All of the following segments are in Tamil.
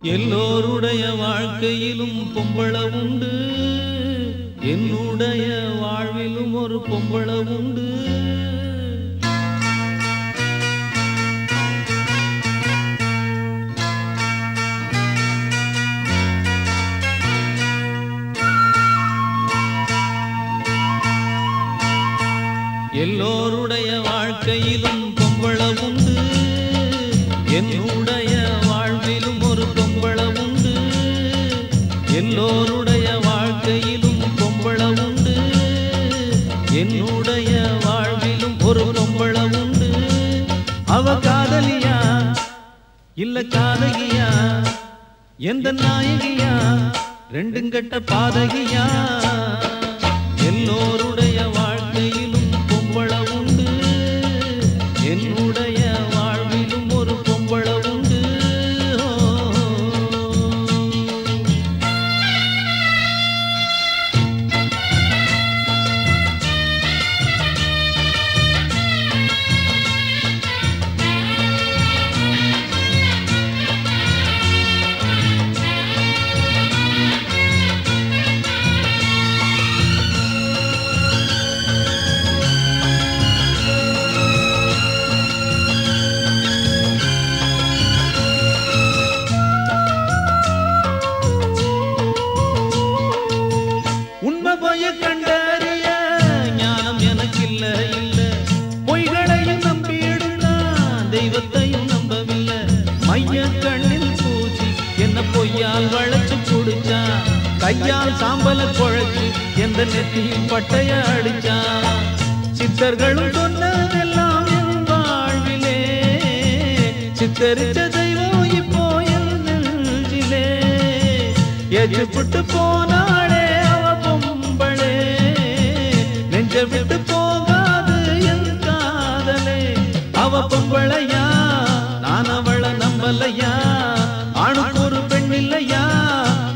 எல்லோருடைய வாழ்க்கையிலும் பொம்பளை உண்டு. என்னுடைய வாழ்விலும் ஒரு பொம்பளை உண்டு. எல்லோருடைய வாழ்க்கையிலும் காதலியா? இல்ல காதகியா எந்த நாயகியா? ரெண்டும் கட்ட பாதகியா? மைய கண்ணில் பூச்சி என்ன பொய்யால் வளைச்சு குடிச்சா கையால் சாம்பல குழைச்சு எந்த நெத்தியில் பட்டைய அடிச்சா சித்தர்களும் சொன்னதெல்லாம் என் வாழ்விலே. சித்தரித்த தெய்வம் இப்போ என் நெஞ்சிலே. எஜுப்பட்டு போனாளே அவ பொம்பளே. நெஞ்ச விட்டு கவலையா நம்பலையா ஆணுக்கு ஒரு பெண் இல்லையா?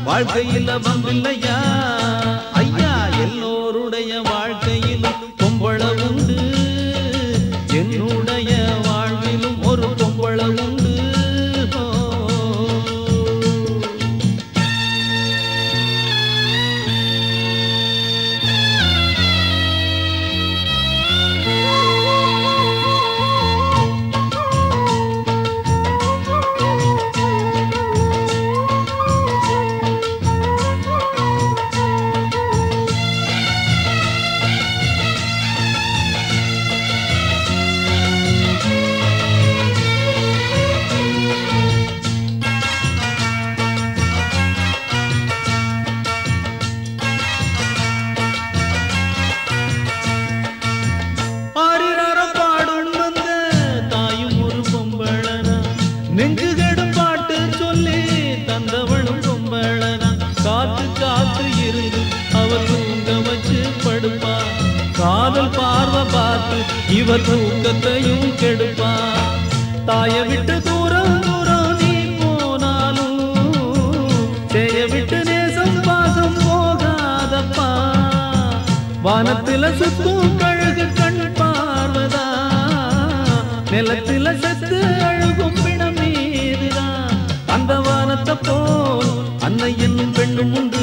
வாழ்க்கையில் வம்பில்லையா? ஐயா எல்லோருடைய வாழ்க்கையிலும் காதல் பார்வை பார்த்து இவர் தூக்கத்தையும் கெடுப்பா. தாய விட்டு தூரம் தூரம் நீ போனாலும் செய்ய விட்டு நேசம் பாசம் போகாதப்பா. வானத்தில சுத்தும் கழுகு கண் பார்வதா. நிலத்தில செத்து அழுகும் பிணம் மீதுதான். அந்த வானத்தை போல் அன்னை என்னும் பெண்ணும் உண்டு.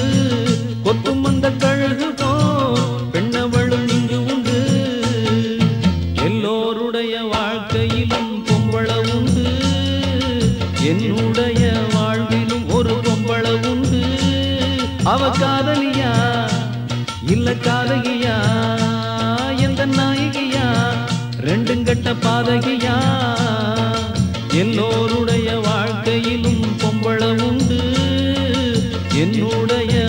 அவ காதலியா? இல்ல காதகியா? எந்த நாயகியா? ரெண்டும் கட்ட பாதகியா? எல்லோருடைய வாழ்க்கையிலும் பொம்பள உண்டு. என்னுடைய